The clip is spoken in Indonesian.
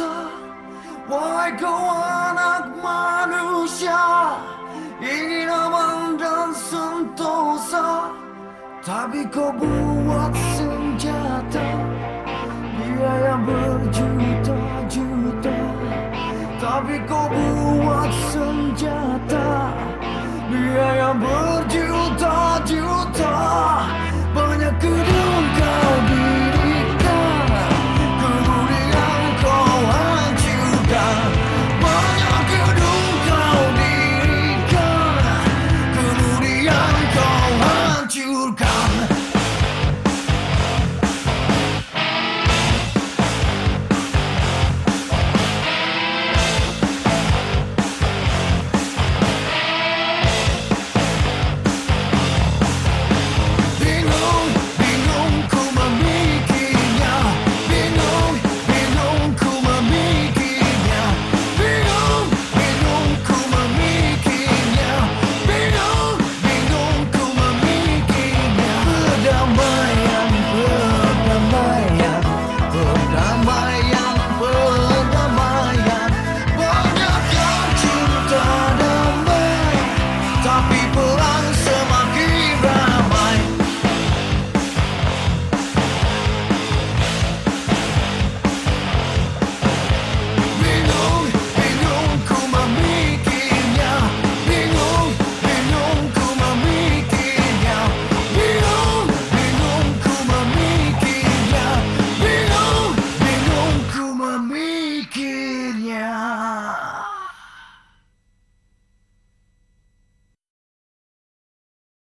sentosa Wahai kau anak manusia Ingin aman dan sentosa Tapi kau buat senjata Biaya berjuta-juta Tapi kau buat senjata Biaya berjuta-juta Banyak gedung Gertrude